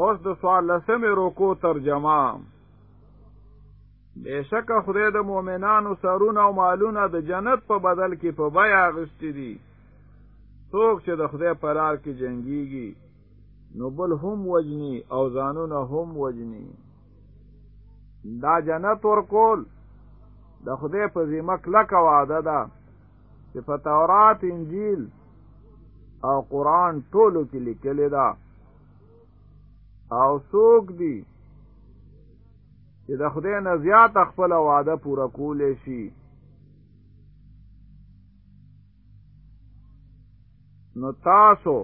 اوس د سوال لسمه روکو ترجمه. بشک خدای د مؤمنانو سرونه او مالونه د جنت په بدل کې په بیا غشتي دي. څوک چې د خدای په لار کې جنگيږي نو بل هم وجني او ځانونه هم وجني. دا جنت ورکول د خدای په ذمه کلک وعده ده چې په تورات انجیل او قران ټولو کې لیکل ده او څوک دي چې د خدای نه زیات خپل وعده پوره کولې شي. نو تاسو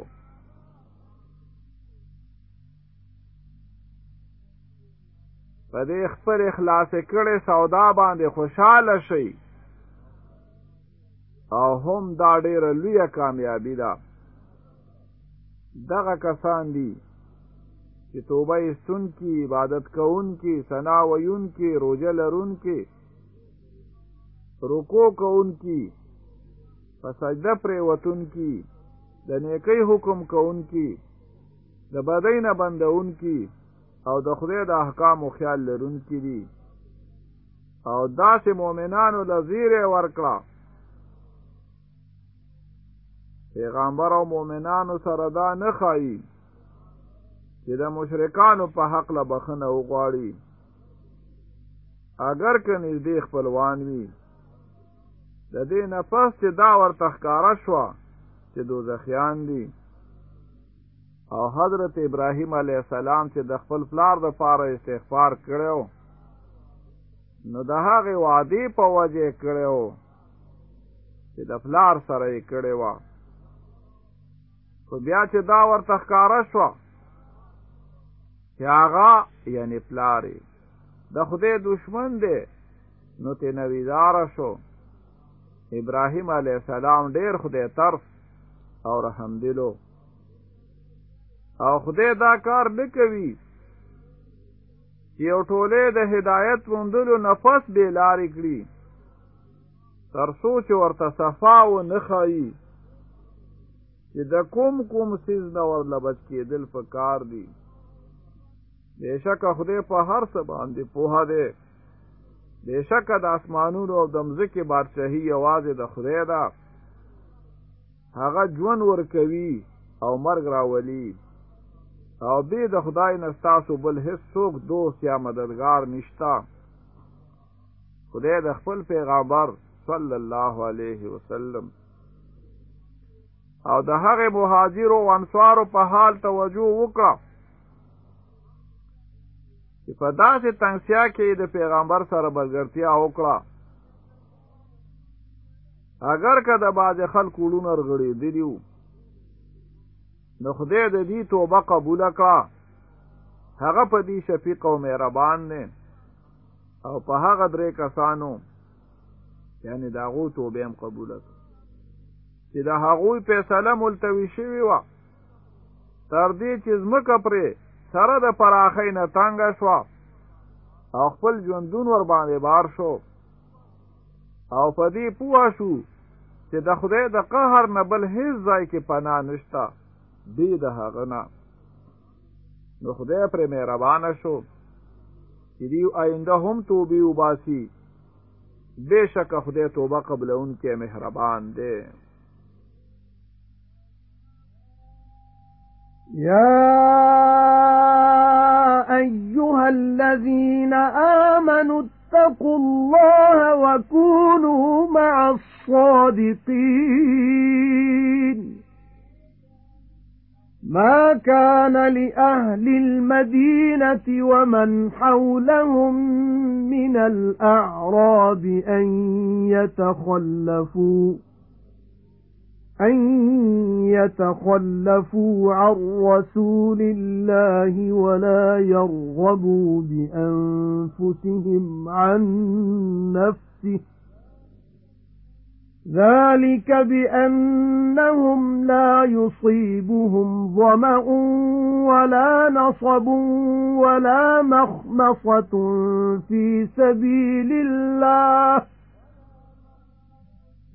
په دې خپل اخلاص کړي سودا باندې خوشاله شي او هم دا ډیره لویه کامیابی ده. دغه کسان دي چې توبه استون کی عبادت کوون کی سنا ویون کی روزه لرون کی رکوع کوون کی فسجده پر وتون کی د نیکی حکم کوون کی د بدین بندون کی او د خدای د احکام خیال لرون کی دي او داسې مؤمنانو لزیر ورکړه. پیغمبر او مؤمنانو سره دا نه خایي چې د مشرکانو په حق له بخنه وغواړي. اگر که نږدې خپلوان وي د دې نفس چې دا ورته ښکاره شوه چې دوزخیان دي. او حضرت ابراهیم علیه السلام چې د خپل پلار د پاره استغفار کړو نو د هغه وعده په وجه کړو چې د پلار سره یې کړو خو بیا چې دا ورته ښکارا شو چې هغه یعنی پلاری د خدای دشمن دی نو ته نویدار شو. ابراهیم علیه السلام ډیر خدای طرف او رحم دلو او خدای دا کار نه کوي چې یو ټوله د هدایت وندلو نفس به لارې کړی تر سوچ ورته صفا و نه خایي چې د کوم کوم سیز نه ورله بچ کېدل په کار دی بېشکه خدای په هر څه باندې پوها دی بېشکه د اسمانونو او د مځکې بادشاهي یوازې د خدای ده هغه ژوند ورکوي او مرګ راولي او بې د خدای نه ستاسو بل هیڅ څوک دوست یا مددگار نشتا خدای د خپل پیغمبر صلی الله علیه وسلم او د هغه مهاجر او انصارو په حال توجه وکړه چې په داسې تنگسیا کې د پیغمبر سره بلګرتیا وکړه. اگر که د باز خلکو لونه رغړي دیو نو خدای د دې توبه قبول کړه. هغه په دې شفیق او مهربان نه او په هغه درې کسانو یعنی داغو توبه هم قبول کړه. چې د هغوی فیصله ملتوي شوی و تر دې چې زمکه پرې سره د پراخۍ نه تنګه شو او خپل ژوندون ور باندې بار شو. او په دې پوه شو چې د خدای د قهر نه بل هیڅ ځای کې پناه نشته دی د هغه نه. نو خدای پر مهربان شو چې دی آینده هم توبې وباسي. بشک خدای توبه قبلون کې مهربان دی. يا أيها الذين آمنوا اتقوا الله وكونوا مع الصادقين. ما كان لأهل المدينة ومن حولهم من الأعراب أن يتخلفوا. أَن يَتَخَلَّفُوا عَن رَّسُولِ اللَّهِ وَلَا يَرْغَبُوا بِأَنفُسِهِمْ عَن نَّفْسِهِ. ذَلِكَ بِأَنَّهُمْ لَا يُصِيبُهُمْ ظَمَأٌ وَلَا نَصَبٌ وَلَا مَخْمَصَةٌ فِي سَبِيلِ اللَّهِ.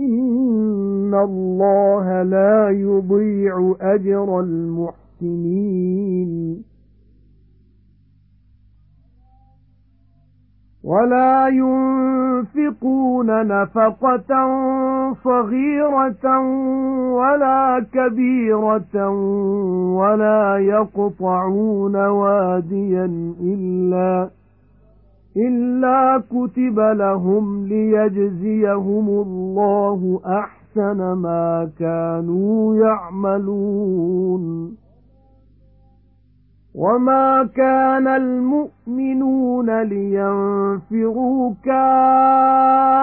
إِنَّ اللَّهَ لَا يُضِيعُ أَجْرَ الْمُحْسِنِينَ وَلَا يُنْفِقُونَ نَفَقَةً صَغِيرَةً وَلَا كَبِيرَةً وَلَا يَقْطَعُونَ وَادِيًا إِلَّا إِلَّا كُتِبَ لَهُمْ لِيَجْزِيَهُمُ اللَّهُ أَحْسَنَ مَا كَانُوا يَعْمَلُونَ وَمَا كَانَ الْمُؤْمِنُونَ لِيَنفِرُوا كَافَّةً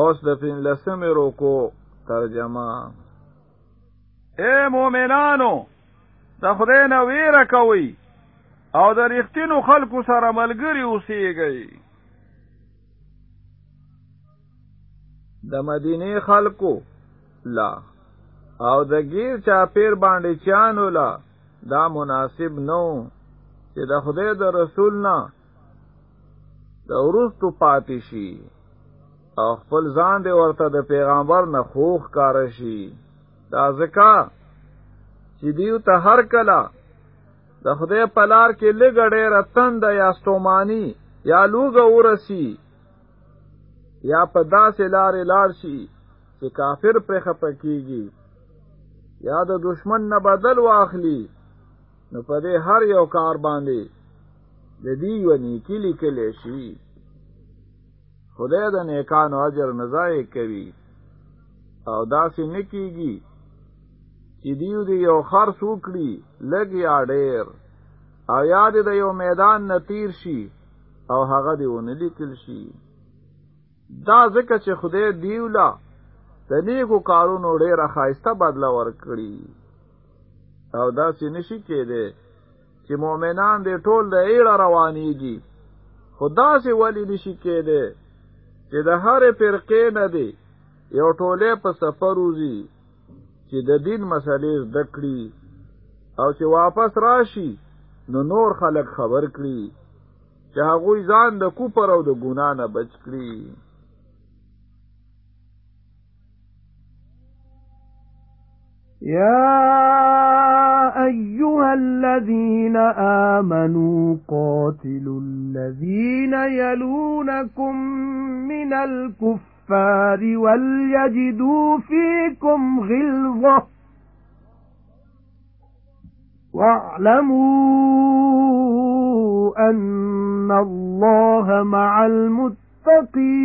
اوس د پین لسمه روکو ترجمه اے مومنانو د خدای نه ویره کوي او د رښتینو خلکو سره ملګری اوسئ د مدینه خلکو لا او د گیر چاپیر باندې چانو لا دا مناسب نو چې د خدای د رسول نه د ورستو پاتې شي او خپل ځان دی ورته د پیغمبر نه خوخ کار شي. دا ځکه چې دیو ته هر کله د خدای په لار کې لګړې رتند یا ستومانی یا لوګ ورسی یا په داسې لارې لار شي چې کافر پر خپکیږي یا د دشمن نه بدل واخلي نو په دې هر یو کار باندې د دې یو نیکی لیکل شي خدای د نیکانو اجر نزای کوي. او داسې نکیږي چې دیو دی یو خرص وکړي لګ یا ډیر او یاد د یو میدان نتیر شي او هغه دی ونه لیکل شي. دا ځکه چې خدای دیولا د نیکو کارونو ډیره خایسته بدله ورکړي. او داسې نشي کېده چې مؤمنان دې ټول د ایړه روانيږي خدا سي ولی نشي کېده چې د هرې فرقې نه دی یو ټوله په سفر وزي چې د دین مسلې زده کړي او چې واپس راشي نو نور خلک خبر کړي چې هغوی ځان د کفر او د ګنا نه بچ کړي يا أيها الذين آمنوا قاتلوا الذين يلونكم من الكفار وليجدوا فيكم غلظة. واعلموا أن الله مع المتقين.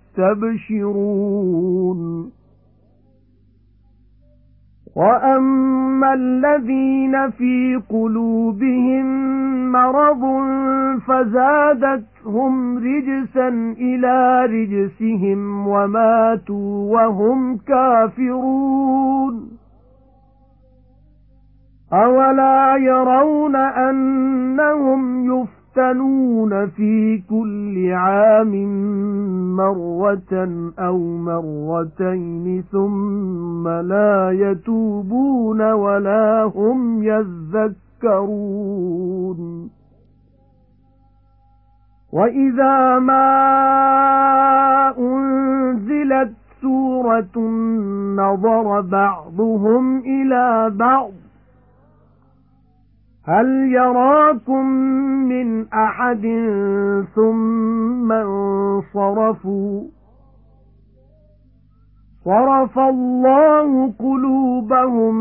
وَأَمَّا الَّذِينَ فِي قُلُوبِهِم مَّرَضٌ فَزَادَتْهُمْ رِجْسًا إِلَى رِجْسِهِمْ وَمَاتُوا وَهُمْ كَافِرُونَ. أَوَلَا يَرَوْنَ أَنَّهُمْ يُفْتَنُونَ فِي كُلِّ عَامٍ مَرَّةً أَوْ مَرَّتَيْنِ ثُمَّ لَا يَتُوبُونَ وَلَا هُمْ يَذَّكَّرُونَ وَإِذَا مَا أُنْزِلَتْ سُورَةٌ نَظَرَ بَعْضُهُمْ إِلَى بَعْضٍ هَلْ يَرَاكُمْ مِنْ أَحَدٍ ثُمَّ انصَرَفُوا؟ صَرَفَ اللَّهُ قُلُوبَهُم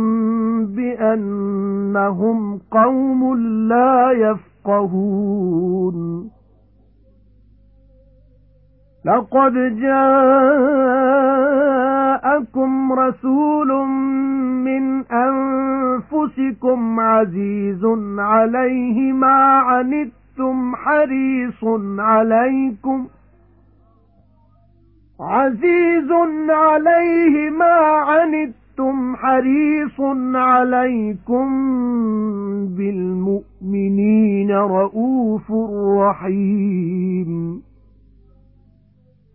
بِأَنَّهُمْ قَوْمٌ لَّا يَفْقَهُونَ. لَقَدْ جَاءَكُمْ رَسُولٌ مِنْ أَنفُسِكُمْ عَزِيزٌ عَلَيْهِ مَا عَنِتُّمْ حَرِيصٌ عَلَيْكُمْ عَزِيزٌ عَلَيْهِ مَا عَنِتُّمْ حَرِيصٌ عَلَيْكُمْ بِالْمُؤْمِنِينَ رَءُوفٌ رَحِيمٌ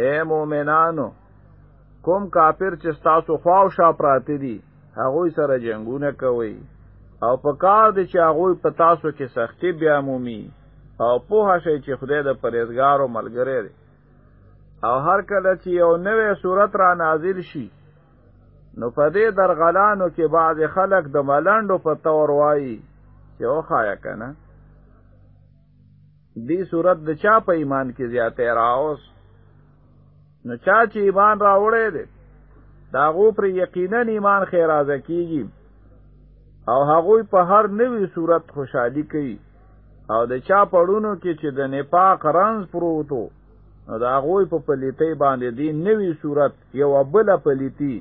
اے مومنانو کوم کافر چې تاسو خواو شا پراته دي هغه سره جنگونه کوي او په کار دي چې هغه په تاسو کې سختی بیا مومي. او په هغه چې خدای د پرېزګارو ملګری دی. او هر کله چې یو نوې صورت را نازل شي نو په دې درغلانو کې بعض خلک د ملندو په تور وایي چې او خایا کنه دی صورت د چا په ایمان کې زیاته راوس نو چا چې ایمان راوړی دی دا غو پر یقینا ایمان خیرازه کیږي. او هغوی په هر نوی صورت خوشحالي کوي. او د چا پړونو کې چې د نپاق رنز پروتو نو دا غوی په پلیتی باندې دی نوی صورت یو بل پلیتی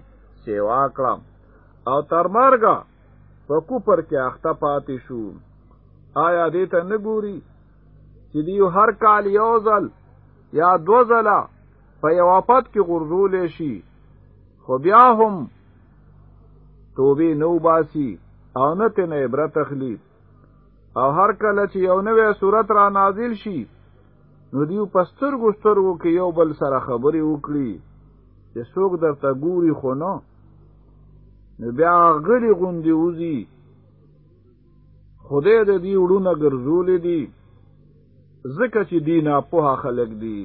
سیوا کړم. او تر مرګه په کوپر کې اخته پاتې شو آیا دې ته نه ګوري چې دی هر کال یو ځل یا دو ځله په یو آفت کې غرزولې شي. خو بیا هم توبې نو باسي او نه تنه عبرت اخلي. او هر کله چې یو نوې صورت را نازل شي نو دیو پستر ګسترګو کې یو بل سره خبرې وکړي. چې څوک درته ګوري خو نه نو بیا غړي غوندي وزي خدای دې دی وړونه ګرځولې دي ځکه چې دینه په خلک دي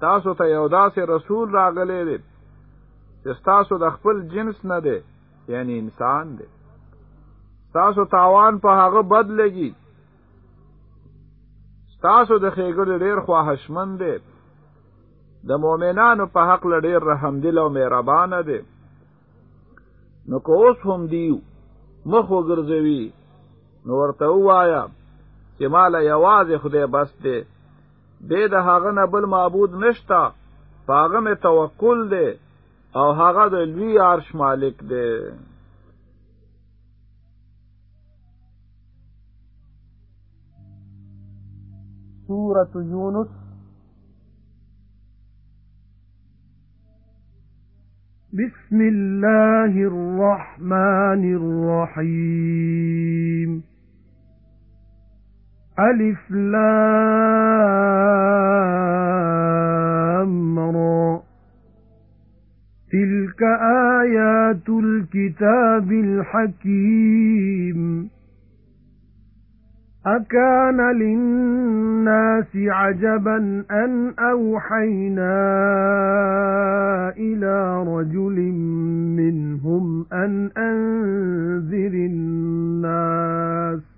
تاسو ته یو داسې رسول راغلی دی چې تاسو د خپل جنس نه دی یعنی انسان دی. تاسو تاوان په هغه بد لګي. تاسو د خېګړې ډېر خواهشمند دی. د مؤمنانو په حق له ډېر رحم دل او مهربان دی. نو که اوس هم دیو مخ وګرځوي نو ورته وایا چې مال یوازې خدای بس دی دې د هغه نه بل معبود نشتا پاغه می توکل دی او هغه د لوی عرش مالک دی. سورة يونس بسم الله الرحمن الرحيم ألف لام را. تلك آيات الكتاب الحكيم. أكان للناس عجبا أن أوحينا إلى رجل منهم أن أنذر الناس.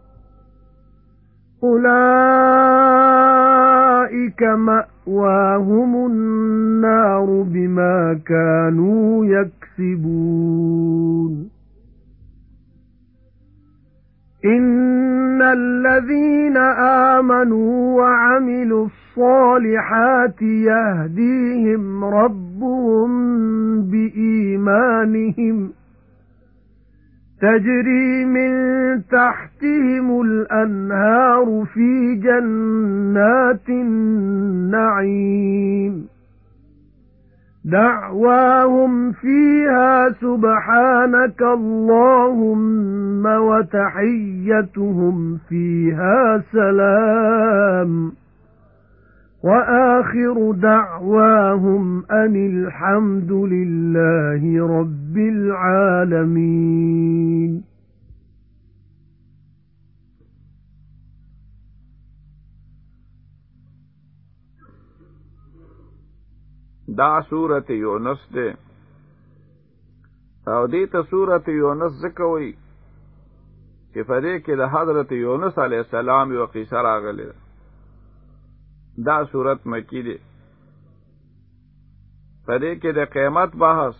أُولَئِكَ مَأْوَاهُمُ النَّارُ بِمَا كَانُوا يَكْسِبُونَ إِنَّ الَّذِينَ آمَنُوا وَعَمِلُوا الصَّالِحَاتِ يَهْدِيهِمْ رَبُّهُم بِإِيمَانِهِمْ تَجْرِي مِن تَحْتِهِمُ الْأَنْهَارُ فِي جَنَّاتِ النَّعِيمِ. دَعْوَاهُمْ فِيهَا سُبْحَانَكَ اللَّهُمَّ وَتَحِيَّتُهُمْ فِيهَا سَلَامٌ. وَآخِرُ دَعْوَاهُمْ أَنِ الْحَمْدُ لِلَّهِ رَبِّ الْعَالَمِينَ. دا سورت یونس ده أو دې سورت یونس ذکوي چې په دې کې د حضرت السلام یو قصه راغله دا صورت مکی دی. په دې کې د قیامت بحث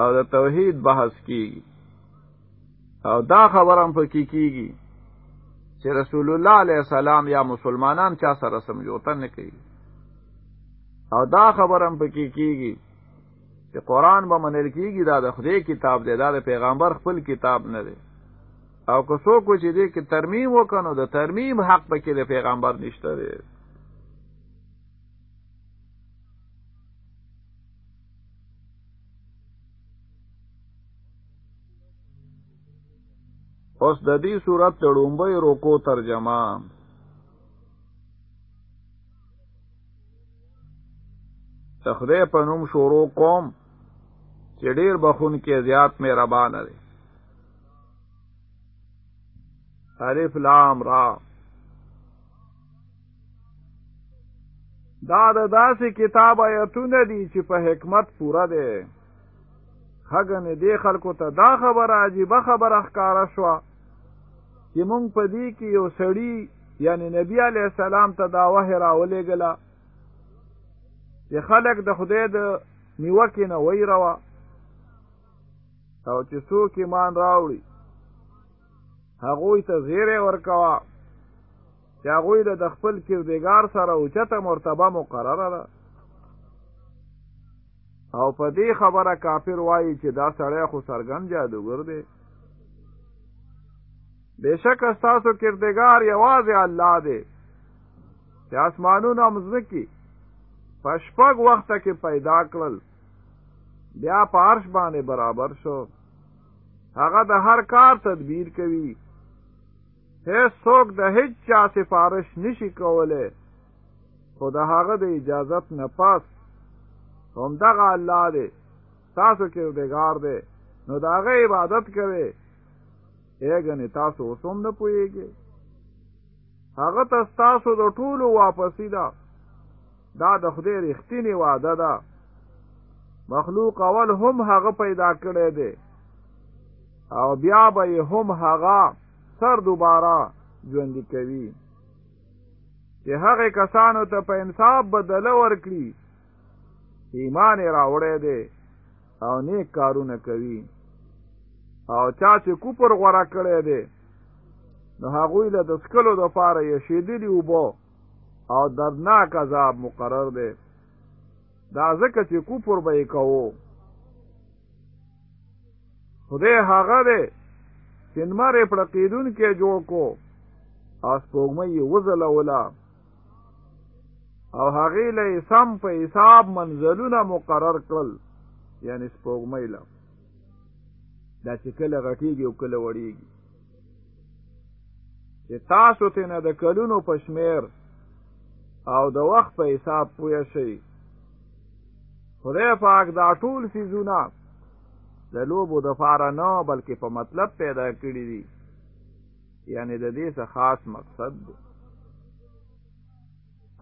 او د توحید بحث کیږي. او دا خبرم پکې کیږي چې رسول الله علیه السلام یا مسلمانان چا سره سمجوته نه کوي. او دا خبرم پکې کیږي چې قران به منل کیږي دا د خدای کتاب دی دا د پیغمبر خپل کتاب نه دی. او که څوک چې دې کې ترمیم وکړو د ترمیم حق پکې د پیغمبر نشته دی اوس د دې صورت لومبۍ روکو ترجمه. تخده په نوم شروع کوم چې ډیر بخون کې زیات مهربان دی. الف لام را. دا د داسې کتاب آیتونه دي چې په حکمت پوره دی. خګنې دی خلکو ته دا خبره عجیبه خبره ښکارا شوه. چې مونږ په دې کې یو سړی یعنی نبی علی السلام ته دا وحی راولېګله چې خلک د خدای د نیوکې نه ویروا او چې څوک ایمان راوړي. هغوی ته زیره ورکوا چې هغوی د خپل کردګار سره اوچته مرتبه مقرره ده. او په دې خبره کافر وایي چې دا سړی خو سرګن جادوګر دی بشک استاسو کردگار یوازې الله دی چې اسمانونه مزکی پشپګ وخت کې پیدا کړل بیا پارش باندې برابر شو۔ هغه د هر کار تدبیر کوي هیڅ څوک د هیڅ چا سفارش نشي کوله خو د هغه د اجازت نه پاس۔ هم دغه الله دی تاسو کې ودګار دی نو دا هغه عبادت کوي اګنې تاسو اوسوم نه پويږي هغه تاسو د ټولو واپسی ده. دا د خدای رښتینی وعده ده. مخلوق اول هم هغه پیدا کړی دی. او بیا به هم هغه سر دوباره ژوند کوي. چې هغه کسانو ته په انصاف بدله ورکړي. ایمان راوړی دی او نیک کارونه کوي او چا چې کوپر غوړه کړی دی نو هغوی له د سکلو د پاره یې شیدلی وبو او دردناک عذاب مقرر دی. دا ځکه چې کوپر به یې کوو خدای هغه دی چې نمر پړقیدون کې جوړ کو او سپوږمۍ وزلولا او هغه له سم په حساب منزلونه مقرر کړل یعنی سپوږمۍ له دا چې کله غټیږي او کله وړیږي. چې تاسو ته نه د کلونو پشمیر او د وخت په حساب پوه شئ. خدای پاک دا ټول سيزونه د لوبو د فاره نه بلکې په مطلب پیدا کړی دي. یعنی د دې څه خاص مقصد دی.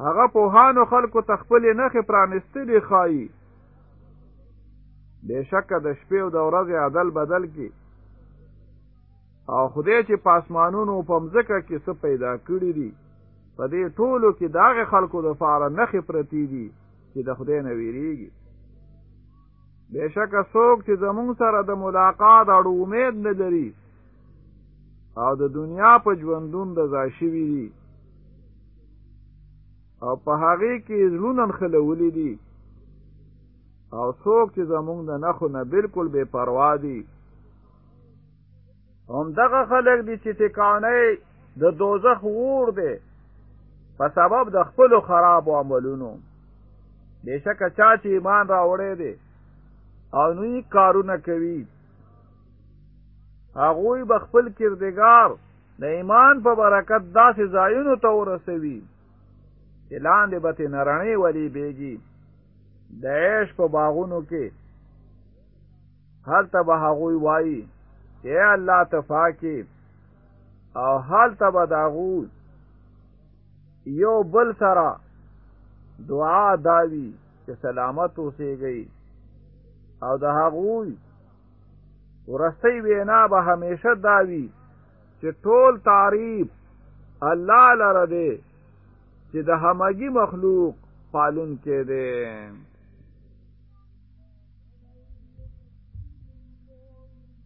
هغه په هانو خلکو تخپل نه پرانستلي خایي بشکه د شپې او د ورځې عدل بدل کی. او خدای چې پاسمانونو په مځکه کې څه پیدا کړی دي په دې ټولو کې داغه خلکو د فاره نخې پرتی دي چې د خدای نه ویریږي. بشکه څوک چې زمون سره د ملاقات اړو امید نه لري او د دنیا په ژوندون د زاشوي دي. او په هغه کې زلونن خلولې دي او څوک چې زمونږ د نخو نه بالکل بے پروا دي. هم دغه خلک دي چې ټکانې د دوزخ ور دي. په سبب د خپل خراب عملونو. بشکه چا چې ایمان راوړی دی او نوی کارونه کوي. هغوی به خپل کردگار د ایمان په برکت داسې ځایونو ته ورسوي چې لاندې به ترې نرڼې ولی بیږي د عیش په باغونو کې. هلته به هغوی وایي چې الله تفاکی او هلته به داغو یو بل سره دعا داوي چې سلامت اوسېږي او د هغوی ورستی وینا به همیشه داوي چې ټول تعریف الله لره دی چې د همگی مخلوق پالون کې دی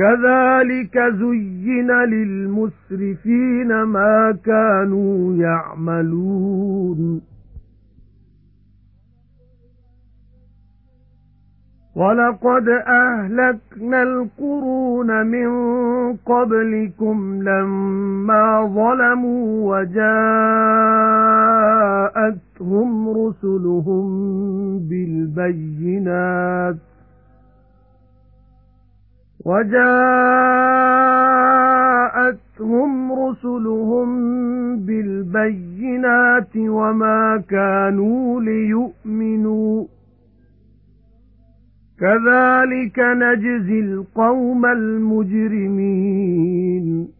كَذَلِكَ زُيِّنَ لِلْمُسْرِفِينَ مَا كَانُوا يَعْمَلُونَ. وَلَقَدْ أَهْلَكْنَا الْقُرُونَ مِنْ قَبْلِكُمْ لَمَّا ظَلَمُوا وَجَاءَتْهُمْ رُسُلُهُم بِالْبَيِّنَاتِ. وَجَاءَتْهُمْ رُسُلُهُم بِالْبَيِّنَاتِ وَمَا كَانُوا لِيُؤْمِنُوا. كَذَلِكَ نَجْزِي الْقَوْمَ الْمُجْرِمِينَ.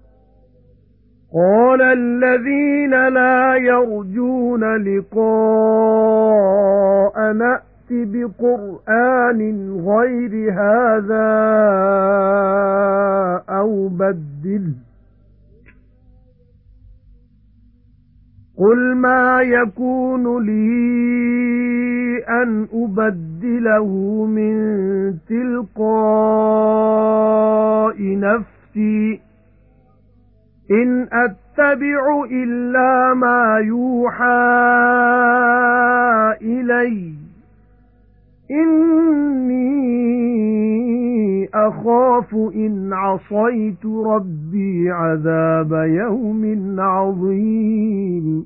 قَالَ الَّذِينَ لَا يَرْجُونَ لِقَاءَ نَأْتِ بِقُرْآنٍ غَيْرِ هَذَا أَوْ بَدِّلْهُ قُلْ مَا يَكُونُ لِي أَنْ أُبَدِّلَهُ مِنْ تِلْقَاءِ نَفْسِي إِنْ أَتَّبِعُ إِلَّا مَا يُوحَى إِلَيَّ. إِنِّي أَخَافُ إِنْ عَصَيْتُ رَبِّي عَذَابَ يَوْمٍ عَظِيمٍ.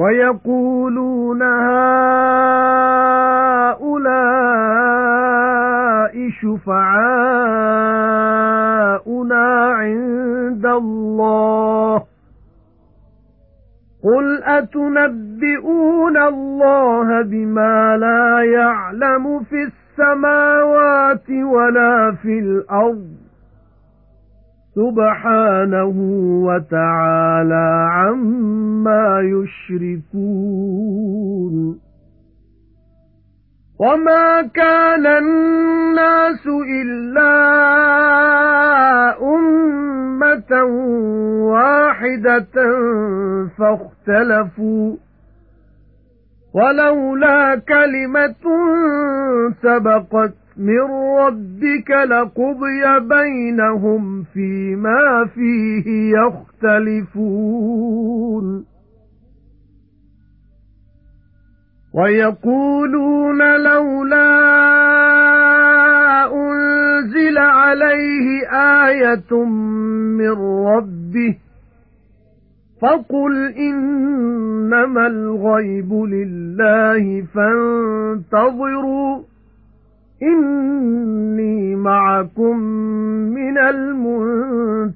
وَيَقُولُونَ هَؤُلَاءِ شُفَعَاؤُنَا عِندَ اللَّهِ. قُلْ أَتُنَبِّئُونَ اللَّهَ بِمَا لَا يَعْلَمُ فِي السَّمَاوَاتِ وَلَا فِي الْأَرْضِ؟ سُبْحَانَهُ وَتَعَالَى عَمَّا يُشْرِكُونَ. وَمَا كَانَ النَّاسُ إِلَّا أُمَّةً وَاحِدَةً فَاخْتَلَفُوا. وَلَوْلَا كَلِمَةٌ سَبَقَتْ مِنْ رَبِّكَ لَقُضِيَ بَيْنَهُمْ فِيمَا فِيهِ يَخْتَلِفُونَ. وَيَقُولُونَ لَوْلَا أُنْزِلَ عَلَيْهِ آيَةٌ مِنْ رَبِّهِ فَقُلْ إِنَّمَا الْغَيْبُ لِلَّهِ فَانتَظِرُوا إِنِّي مَعَكُمْ مِنَ الْمُنتَظِرِينَ.